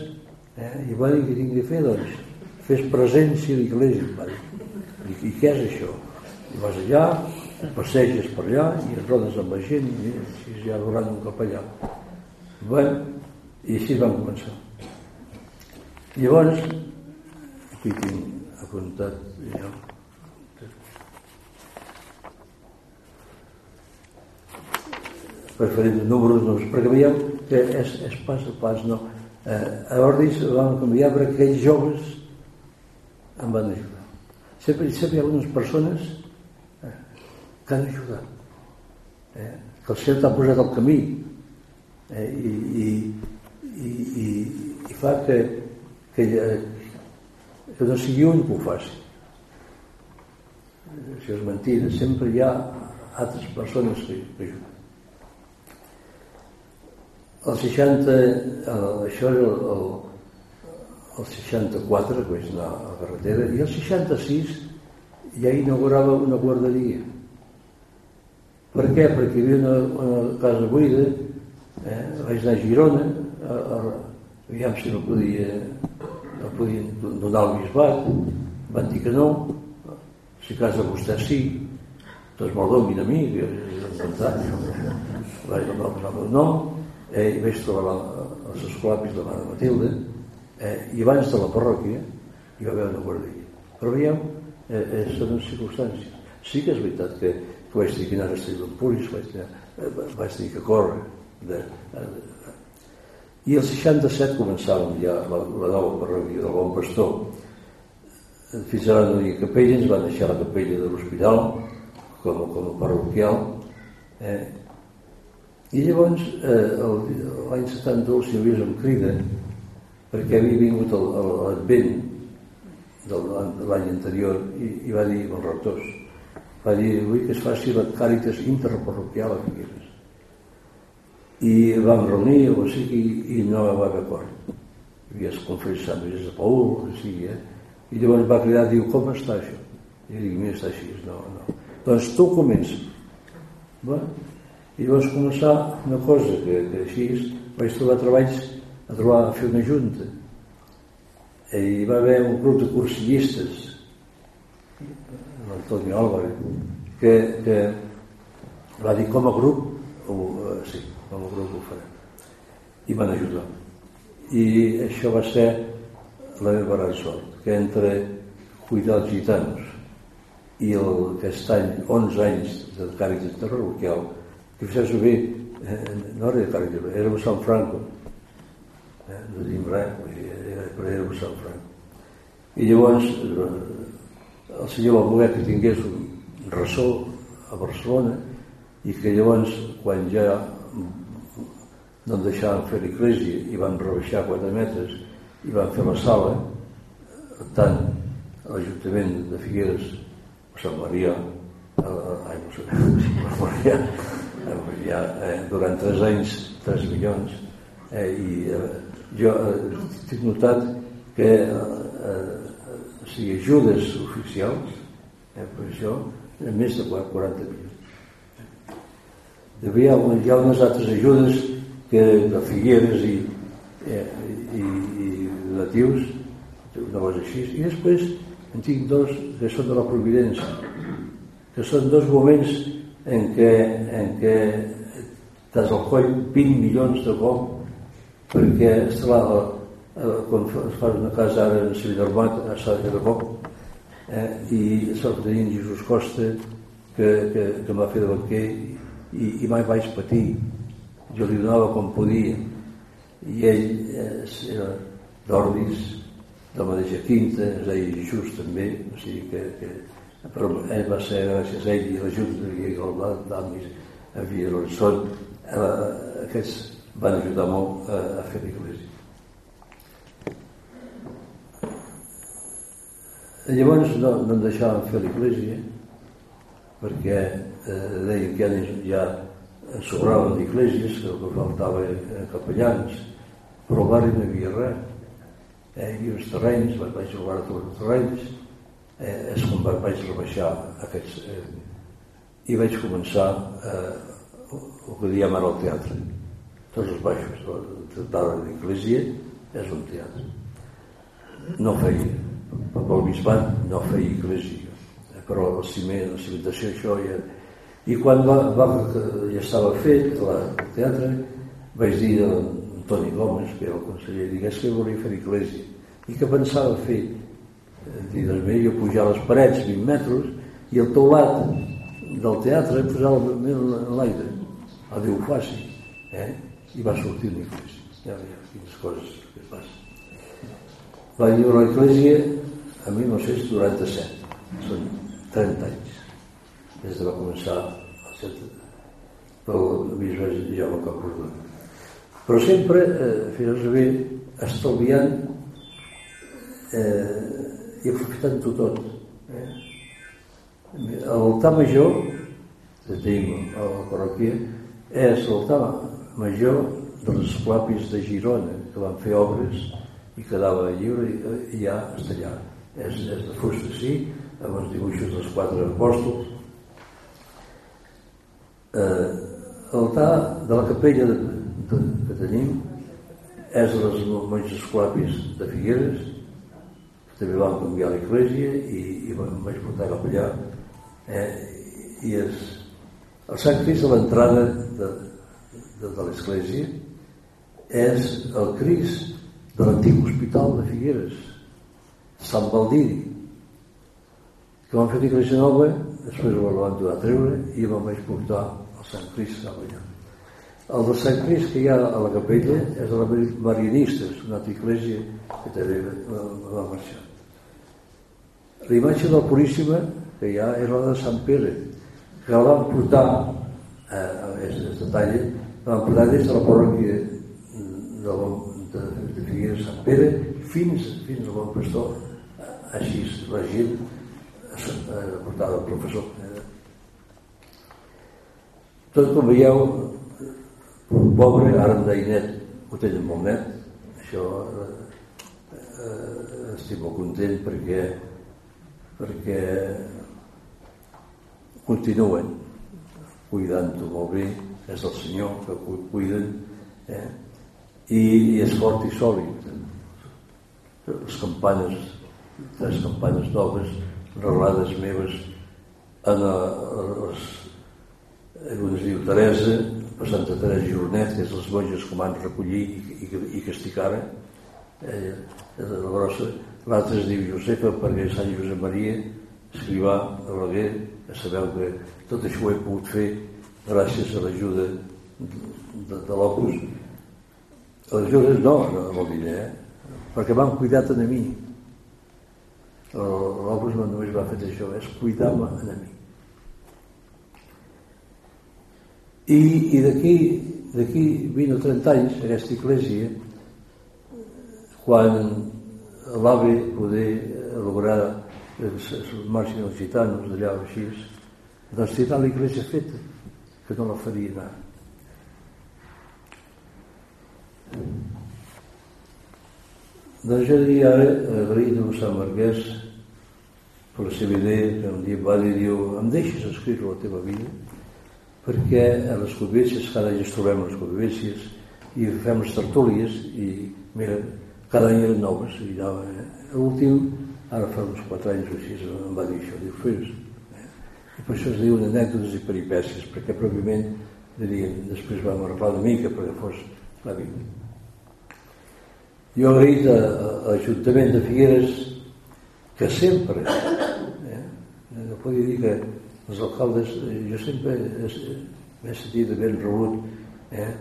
Eh? I va dir, què tinc de fer, doncs? fes presència d'iglesia. Va dir. I què és això? I vas allà, passeges per allà i et rodes amb la gent i així ja durant un capellà. Bé, i així vam començar. Llavors, aquí tinc apuntat ja, preferint números, no, perquè veieu que és, és pas a pas, no. Eh, a Ordis vam canviar perquè aquells joves em van ajudar. Sempre, sempre hi ha unes persones que han ajudat. Eh, que el Senyor t'ha posat al camí eh, i, i, i, i, i fa que, que, que no sigui un que ho faci. Això és mentida. Sempre hi ha altres persones que, que ajuden. El 60, el, això era el, el, el 64, que a la carretera, i el 66 ja inaugurava una guarderia. Per què? Perquè hi havia una, una casa buida, eh? vaig anar a Girona, a, a, aviam si no podia, no podien donar el bisbat, van dir que no, si casa vostè sí, doncs me'l donin a mi, és encantat. Vaig donar el meu nom, eh, i vaig trobar la, els escolapis de mare Matilde eh, i abans de la parròquia hi va haver una guarderia però veieu, eh, eh, són circumstàncies sí que és veritat que, que vaig dir que anava a estar d'Empuris vaig, eh, vaig dir que corre de, de, de, i el 67 començàvem ja la, la nova parròquia del Bon Pastor. Fins ara no hi havia capella ens van deixar la capella de l'hospital com, com a parroquial eh, i llavors, eh, l'any 71, el senyor Lluís em crida perquè havia vingut l'advent de l'any anterior i, i va dir als rectors va dir, vull que es faci la càritas interparroquial a Figueres i vam reunir o sigui, i no va haver acord el conferència Sant Lluís de Paul o sigui, eh? i llavors va cridar diu, com està això? i dic, mira, està així no, no. doncs tu comença bueno, i llavors començar una cosa que, que així vaig trobar treballs a trobar a fer una junta i hi va haver un grup de cursillistes l'Antoni Álvarez que, que va dir com a grup o, eh, sí, com a grup ho farem. I van ajudar. I això va ser la meva gran sort que entre cuidar els gitanos i el, aquest any 11 anys de càritas interroquial que fes bé, eh, no era de Càrrec, era a Sant Franco, eh, no diem res, però era a Sant Franco. I llavors eh, el senyor va voler que tingués un ressò a Barcelona i que llavors quan ja no em deixaven fer l'església i van rebaixar 4 metres i van fer la sala tant l'Ajuntament de Figueres Sant Maria a, a, no sé, [LAUGHS] a Maria ja, eh, durant tres anys 3 milions eh, i eh, jo eh, tinc notat que eh, eh, o sigui, ajudes oficials eh, per això eh, més de 40 milions hi ha, hi unes altres ajudes que de Figueres i, eh, i, i natius una cosa així i després en tinc dos que són de la Providència que són dos moments en què, en què des del coll 20 milions de cop perquè eh, quan es fa una casa ara en Civillarmat a Sàdia de Cop eh, i se'l tenien Jesús Costa que, que, que em va fer de banquer i, i mai vaig patir. Jo li donava com podia. I ell eh, era d'Ordis de la mateixa quinta es deia Jesús també o sigui que, que però ell va ser gràcies a ell i l'ajut de Guillaume d'Amis a Villaronsot eh, aquests van ajudar molt a, a fer l'església llavors no, no em deixaven fer l'església perquè eh, deien que ja, ja sobraven d'esglésies que el que faltava eren capellans però al barri no hi havia res. Eh, hi havia uns terrenys vaig jugar tots els terrenys. Eh, és quan vaig rebaixar aquests eh, i vaig començar eh, el que diem ara el teatre. Tots els baixos de l'església és un teatre. No feia pel bisbat no feia església, però el ciment, la cimentació, això ja... I quan va, va, ja estava fet la, el teatre, vaig dir a Toni Gomes, que era el conseller, digués que volia fer església i que pensava fer. I doncs bé, jo pujar les parets 20 metres i el teulat del teatre posar en l'aire. A Déu faci. Eh? I va sortir una església. Ja veia quines coses que passen. Va dir l'església a 1997. Són 30 anys. Des de va començar el centre pel bisbe Jaume Camprodon. Però sempre, eh, fins bé, estalviant eh, i aprofitant-ho tot. Eh? L'altar major que tenim a la parròquia és l'altar major dels esclapis de Girona, que van fer obres i quedava lliure i ja està allà. És, és de fusta, sí, amb els dibuixos dels quatre apòstols. Eh, L'altar de la capella de, de, que tenim és les monges esclapis de Figueres, que també van canviar l'església i, i em vaig portar cap allà. Eh, I és el Sant Crist a l'entrada de, de, de l'església és el Crist de l'antic hospital de Figueres, Sant Baldiri, que van fer l'església nova, després ho van donar a treure i me'n vaig portar al Sant Crist a allà. El de Sant Crist que hi ha a la capella és de la Marianistes, una altra església que també va, marxar. La imatge del Puríssima que hi ha és la de Sant Pere, que la van portar, eh, de talla, la van portar des de la parròquia de, de, de Figueres Sant Pere fins, fins al bon pastor. Així eh, portada el professor. Tot com veieu, pobre, ara en Dainet ho tenen molt net, això eh, estic molt content perquè perquè continuen cuidant-ho molt bé, és el Senyor que ho cuiden, eh? I, i és fort i sòlid. Les campanes, tres campanes noves, reglades meves, en les, una es diu Teresa, per Santa Teresa Jornet, que és les monges que van recollir i, i, i castigaren, eh, la grossa, l'altre es diu Josefa perquè Sant Josep Maria escrivà a l'Aguer a saber que tot això ho he pogut fer gràcies a l'ajuda de, de, de l'Opus. L'ajuda no, no vol dir eh? perquè m'han cuidat a mi l'Opus no només va fer això és cuidar-me a mi. I, i d'aquí d'aquí 20 o 30 anys aquesta església quan l'avi poder lograr els, els marxin els gitanos d'allà o així doncs tindrà l'església feta que no la faria anar. Doncs jo diria ara agraït a Sant Marquès que un dia va dir diu, em deixes escriure la teva vida perquè a les convivències cada any ens trobem a les convivències i fem les tertúlies i mira, cada any eren noves i anava, eh? l'últim ara fa uns 4 anys o així em va dir això, diu, fes eh? i per això es diuen anècdotes i peripècies perquè pròpiament dirien, després vam arreglar una mica perquè fos la vida jo he a, a, a l'Ajuntament de Figueres que sempre eh? no podia dir que els alcaldes eh, jo sempre m'he sentit ben rebut eh?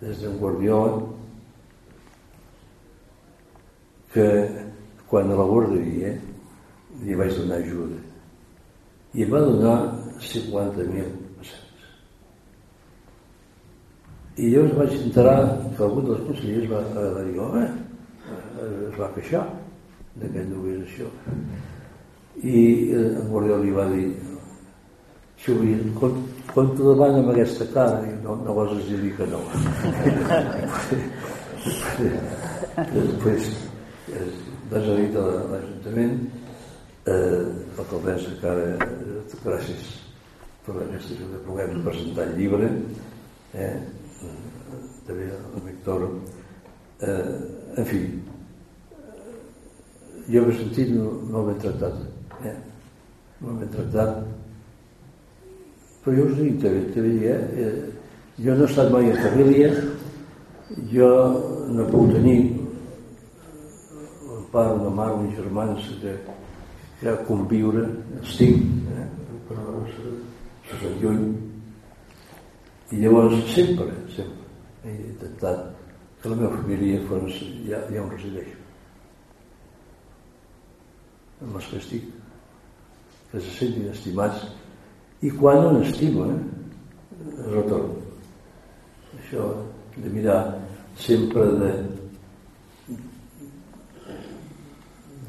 des d'en Guardiola que quan a la guarderia li vaig donar ajuda i em va donar 50.000 pessetes. I es vaig enterar que algun dels consellers va, va dir, home, es va queixar hagués això. I eh, en Guardiola li va dir, t'ho demana amb aquesta cara, no, no vas dir que no. Després, desalit a l'Ajuntament eh, l'alcaldessa que ara eh, gràcies per aquesta ajuda puguem presentar el llibre eh, també el Víctor eh, en fi jo m'he sentit molt ben tractat. Eh? Molt ben tractat. Però jo us dic, també, també eh? eh? jo no he estat mai en família, jo no puc tenir un pare, una mare, uns germans que ja conviure, estic, eh? però se sent lluny. I llavors sempre, sempre he intentat que la meva família fos ja, ja on resideixo amb els que estic, que se sentin estimats i quan no n'estimo, eh? retorn. Això de mirar sempre de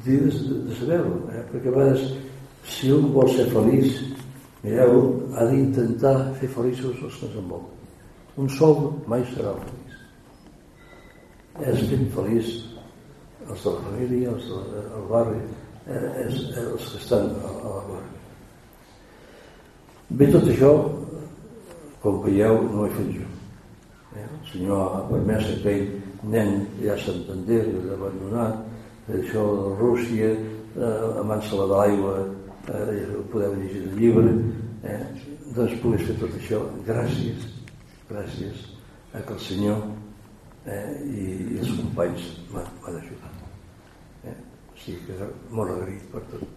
de, de saber-ho, eh? perquè a vegades si un vol ser feliç mireu, ha d'intentar fer feliços els que ens envolten un sol mai serà feliç és ben feliç els de la família, els del barri és, els que estan a, la glòria. Bé, tot això, com veieu, no ho he fet jo. Eh? El Senyor ha permès que aquell nen ja s'entendés, l'ha abandonat, això de Rússia, eh, amant-se la de l'aigua, eh, podeu llegir el llibre, eh? doncs pogués fer tot això gràcies, gràcies a que el Senyor eh, i, i els companys m'han ajudat sí que molt agraït per tot.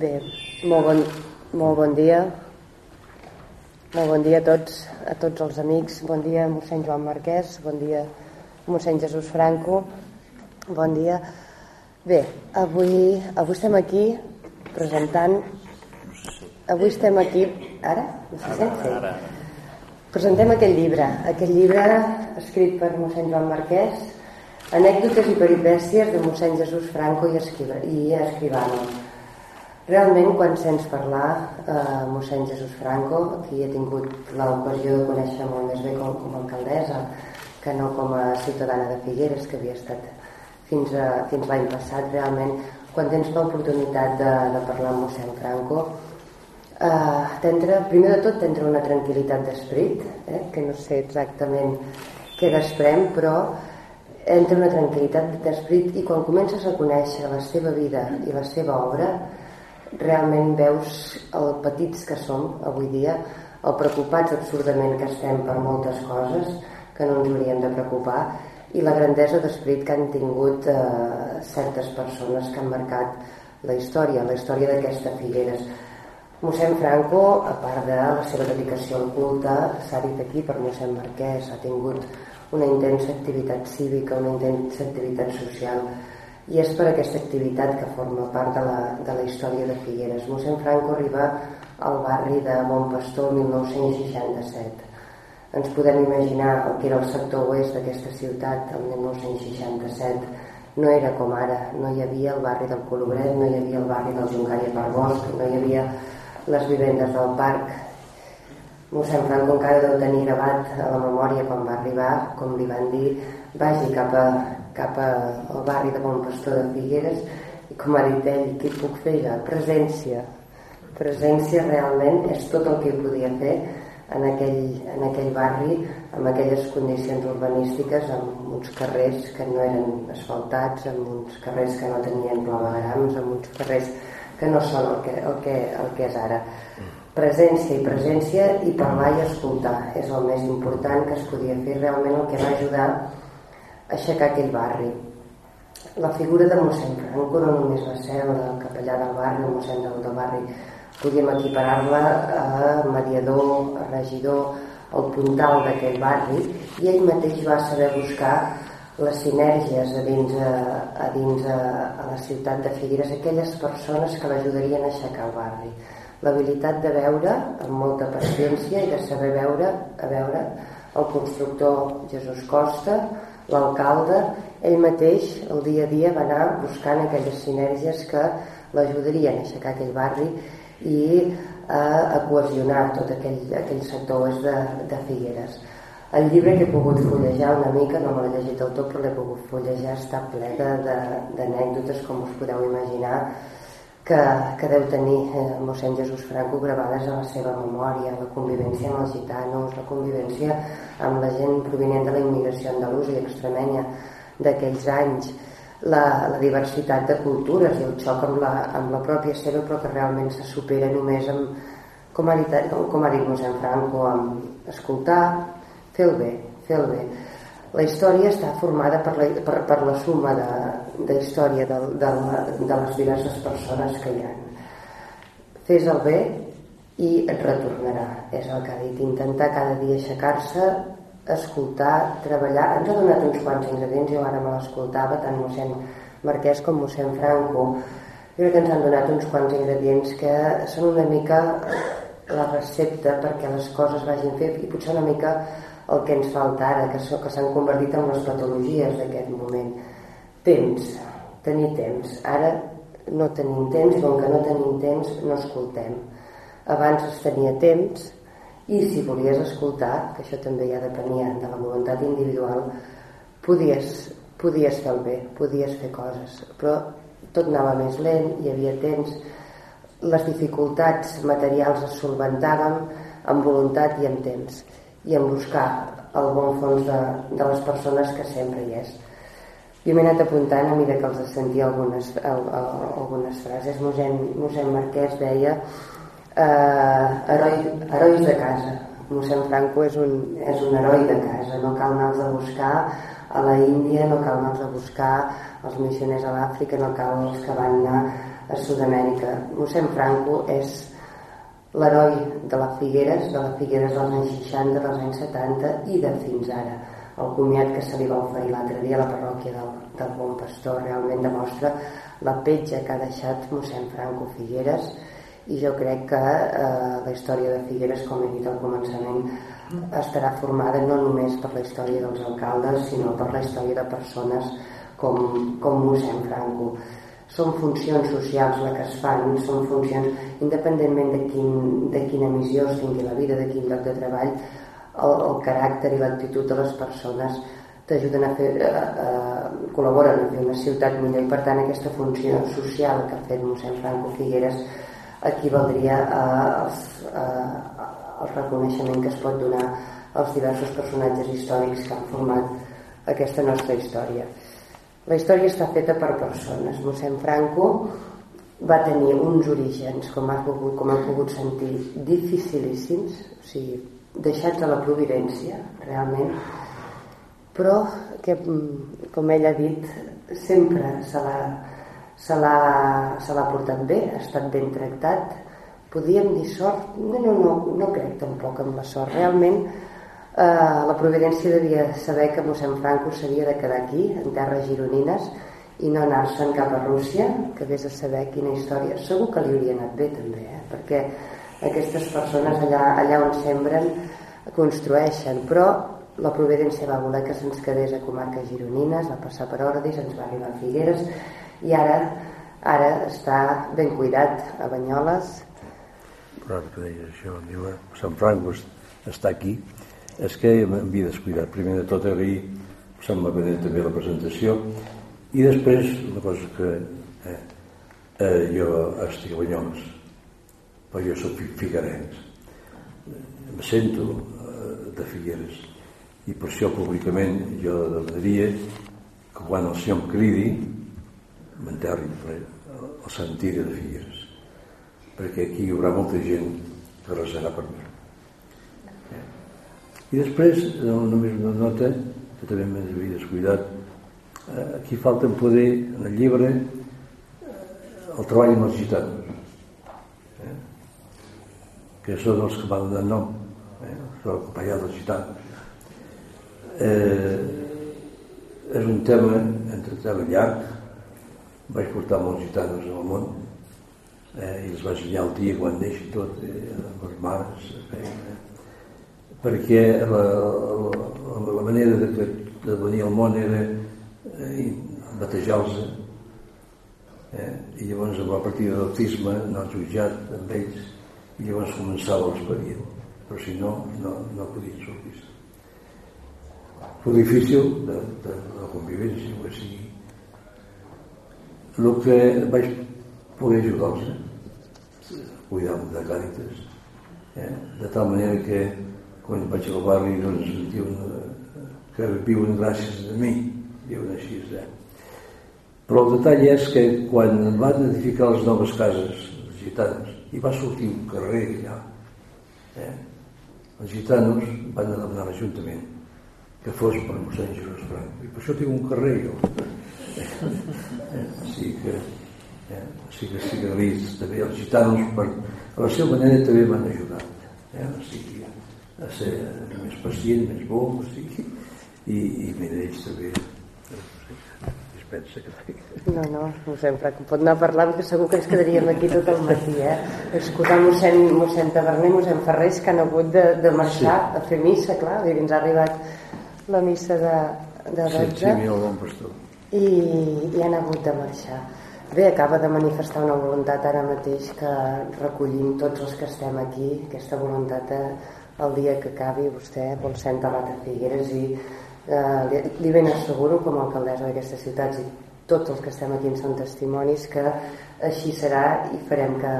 Bé, molt bon, molt bon dia. Molt bon dia a tots, a tots els amics. Bon dia, mossèn Joan Marquès. Bon dia, mossèn Jesús Franco. Bon dia. Bé, avui, avui estem aquí presentant... Avui estem aquí... Ara? No sé si ara, ara. Presentem aquest llibre, aquest llibre escrit per mossèn Joan Marquès, anècdotes i peripècies de mossèn Jesús Franco i, Escriba, i Escribano. Realment, quan sents parlar eh, mossèn Jesús Franco, qui ha tingut l'ocasió de conèixer molt més bé com, com a alcaldessa que no com a ciutadana de Figueres, que havia estat fins, a, fins l'any passat, realment quan tens l'oportunitat de, de parlar amb mossèn Franco eh, primer de tot t'entra una tranquil·litat d'esperit eh, que no sé exactament què desprèn però entra una tranquil·litat d'esperit i quan comences a conèixer la seva vida i la seva obra realment veus el petits que som avui dia el preocupats absurdament que estem per moltes coses que no ens hauríem de preocupar i la grandesa d'esperit que han tingut eh, certes persones que han marcat la història, la història d'aquesta Figueres. Mossèn Franco, a part de la seva dedicació al culte, s'ha dit aquí per mossèn Marquès, ha tingut una intensa activitat cívica, una intensa activitat social, i és per aquesta activitat que forma part de la, de la història de Figueres. Mossèn Franco arriba al barri de Montpastor el 1967 ens podem imaginar el que era el sector oest d'aquesta ciutat el 1967 no era com ara, no hi havia el barri del Colobret, no hi havia el barri del Jungària per Bosc, no hi havia les vivendes del parc. Mossèn Franco encara deu tenir gravat a la memòria quan va arribar com li van dir vagi cap, a, cap a, al barri de Bon Pastor de Figueres i com ha dit ell, què puc fer jo? presència. Presència realment és tot el que podia fer en aquell, en aquell barri amb aquelles condicions urbanístiques amb uns carrers que no eren asfaltats amb uns carrers que no tenien clavegrams amb uns carrers que no són el que, el que, el que és ara. Presència i presència i parlar i escoltar és el més important que es podia fer realment el que va ajudar a aixecar aquell barri. La figura de mossèn Franco no només va ser el capellà del barri el mossèn del, del barri podíem equiparar-la a mediador, a regidor, al puntal d'aquell barri i ell mateix va saber buscar les sinergies a dins, a, a, dins a, a la ciutat de Figueres, aquelles persones que l'ajudarien a aixecar el barri. L'habilitat de veure amb molta paciència i de saber veure, a veure el constructor Jesús Costa, l'alcalde, ell mateix el dia a dia va anar buscant aquelles sinergies que l'ajudarien a aixecar aquell barri i a, a cohesionar tot aquell, aquell sector és de, de Figueres. El llibre que he pogut fullejar una mica, no l'he llegit del tot, però l'he pogut fullejar, està ple d'anècdotes, com us podeu imaginar, que, que deu tenir eh, mossèn Jesús Franco gravades a la seva memòria, la convivència amb els gitanos, la convivència amb la gent provinent de la immigració andalusa i extremenya d'aquells anys, la, la diversitat de cultures i el xoc amb la, amb la pròpia seva però que realment se supera només amb, com ha dit, com ha dit mossèn Franco, amb escoltar, fer el bé, fer el bé. La història està formada per la, per, per la suma de, de història de, de, la, de les diverses persones que hi ha. Fes el bé i et retornarà, és el que ha dit. Intentar cada dia aixecar-se, escoltar, treballar. Ens ha donat uns quants ingredients, jo ara me l'escoltava, tant mossèn Marquès com mossèn Franco. Jo crec que ens han donat uns quants ingredients que són una mica la recepta perquè les coses vagin fet i potser una mica el que ens falta ara, que, que s'han convertit en les patologies d'aquest moment. Temps, tenir temps. Ara no tenim temps i com que no tenim temps no escoltem. Abans es tenia temps i si volies escoltar, que això també ja depenia de la voluntat individual, podies, podies fer el bé, podies fer coses, però tot anava més lent, hi havia temps, les dificultats materials es solventaven amb voluntat i amb temps i en buscar el bon fons de, de les persones que sempre hi és. Jo m'he anat apuntant a mesura que els sentia algunes, algunes frases. Mossèn, mossèn Marquès deia eh, heroi, herois de casa. Mossèn Franco és un, és un heroi de casa, no cal anar-los a buscar a la Índia, no cal anar-los a buscar els missioners a l'Àfrica, no cal els que van anar a Sud-amèrica. Mossèn Franco és l'heroi de la Figueres, de la Figueres dels anys 60, dels anys 70 i de fins ara. El comiat que se li va oferir l'altre dia a la parròquia del, del Bon Pastor realment demostra la petja que ha deixat mossèn Franco Figueres i jo crec que eh, la història de Figueres, com he dit al començament, estarà formada no només per la història dels alcaldes, sinó per la història de persones com, com mossèn Franco. Són funcions socials les que es fan, són funcions, independentment de, quin, de quina missió es tingui la vida, de quin lloc de treball, el, el caràcter i l'actitud de les persones t'ajuden a fer, a, a, col·laboren a fer una ciutat millor. I per tant aquesta funció social que ha fet mossèn Franco Figueres equivaldria a, a, a, al reconeixement que es pot donar als diversos personatges històrics que han format aquesta nostra història. La història està feta per persones. Mossèn Franco va tenir uns orígens, com ha pogut, com ha pogut sentir, dificilíssims, o sigui, deixats a la providència, realment, però que, com ell ha dit, sempre se l'ha se l'ha portat bé, ha estat ben tractat. Podíem dir sort? No, no, no, no crec tampoc en la sort. Realment, eh, la Providència devia saber que mossèn Franco s'havia de quedar aquí, en terres gironines, i no anar-se'n cap a Rússia, que vés a saber quina història. Segur que li hauria anat bé també, eh? perquè aquestes persones allà, allà on sembren construeixen, però la Providència va voler que se'ns quedés a comarques gironines, va passar per Ordis, ens va arribar a Figueres, i ara ara està ben cuidat a Banyoles. Però deies això, diu, eh, Sant Franco està aquí, és que m'havia descuidat. Primer de tot agrair Sant Benet també la presentació i després una cosa que eh, eh, jo estic a Banyoles però jo soc figuerenc em sento eh, de Figueres i per això públicament jo demanaria que quan el senyor em cridi m'enterri el cementiri de Figueres perquè aquí hi haurà molta gent que resarà per mi i després, només una nota, que també m'havia descuidat, eh, aquí falta poder, en el llibre, eh, el treball amb els gitanos, eh? que són els que van donar nom, eh? són acompanyats dels gitanos. Eh, és un tema, entre tema llarg, vaig portar molts gitanos al món, eh, i els vaig ensenyar el dia quan neix i tot, eh, amb les mares, eh, perquè la, la, la manera de, de venir al món era eh, batejar-los eh? i llavors a partir de l'autisme anar jutjat amb ells i llavors començava l'expedient però si no, no, no podien sortir fou difícil de, de, de la convivència o sigui el que vaig poder ajudar-los, eh? cuidar de càritas, eh? de tal manera que quan vaig al barri doncs diuen que viuen gràcies a mi, diuen així, eh? Però el detall és que quan van edificar les noves cases, els gitanos, i va sortir un carrer allà, eh? els gitanos van demanar a l'Ajuntament que fos per mossèn Jesús Franco. I per això tinc un carrer jo. Eh? Sí que, eh? que sí que vist, també els gitanos per, a la seva manera també m'han ajudat. Eh? O sigui, a ser més pacient, més bo, o sigui, i, i mira, ells també es pensa que... No, no, no sempre pot anar parlant que segur que ens quedaríem aquí tot el matí, eh? Escoltar mossèn, mossèn Taverner, mossèn Ferrés, que han hagut de, de marxar sí. a fer missa, clar, i ens ha arribat la missa de, de 12. Sí, sí, el bon pastor. I, i han hagut de marxar. Bé, acaba de manifestar una voluntat ara mateix que recollim tots els que estem aquí, aquesta voluntat el dia que acabi vostè vol ser enterrat a Figueres i eh, li, ben asseguro com a alcaldessa d'aquestes ciutats i tots els que estem aquí en són testimonis que així serà i farem que,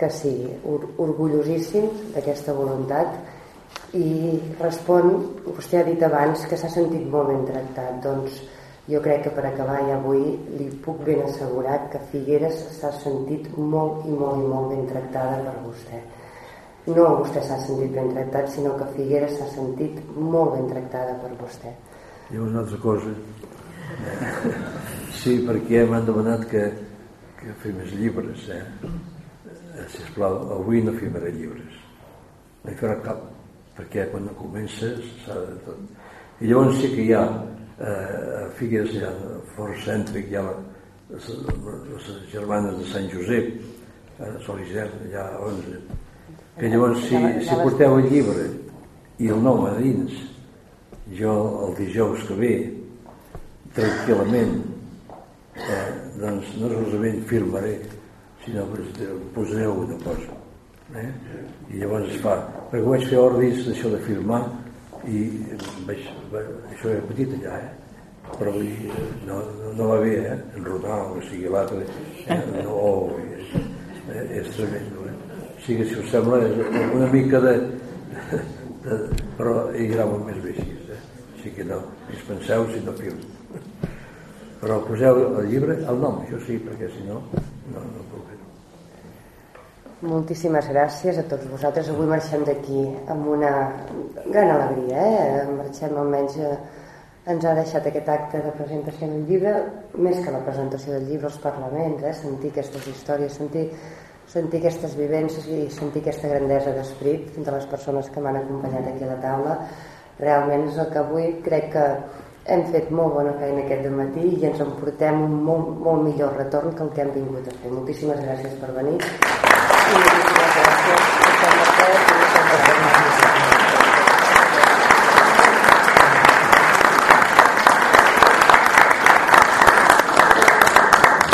que sigui or, orgullosíssims d'aquesta voluntat i respon, vostè ha dit abans que s'ha sentit molt ben tractat doncs jo crec que per acabar ja avui li puc ben assegurar que Figueres s'ha sentit molt i molt i molt ben tractada per vostè no vostè s'ha sentit ben tractat, sinó que Figueres s'ha sentit molt ben tractada per vostè. Hi ha una altra cosa. Sí, perquè m'han demanat que, que fem més llibres, eh? eh sisplau, avui no firmaré llibres. No hi farà cap, perquè quan comences s'ha de tot. I llavors sí que hi ha a Figueres, hi ha Fort Cèntric, hi ha les, les germanes de Sant Josep, a Solizer, hi ha 11, que llavors si, si porteu el llibre i el nom a dins jo el dijous que ve tranquil·lament eh, doncs no solament firmaré sinó que posareu una cosa eh? i llavors es fa. Perquè vaig fer ordis d'això de firmar i vaig, això era petit allà eh? però no, no, no va bé eh? enrodar o sigui l'altre eh? no, eh? és tremendo sí que si us sembla és una mica de, de però hi gravo més bé així eh? així que no dispenseu si no fil però poseu el llibre el nom, això sí, perquè si no no, no puc Moltíssimes gràcies a tots vosaltres. Avui marxem d'aquí amb una gran alegria. Eh? Marxem almenys... Eh, ens ha deixat aquest acte de presentació del llibre, més que la presentació del llibre als parlaments, eh? sentir aquestes històries, sentir sentir aquestes vivències i sentir aquesta grandesa d'esperit de les persones que m'han acompanyat aquí a la taula realment és el que avui crec que hem fet molt bona feina aquest matí i ens emportem un molt, molt millor retorn que el que hem vingut a fer. Moltíssimes gràcies per venir. Thank you.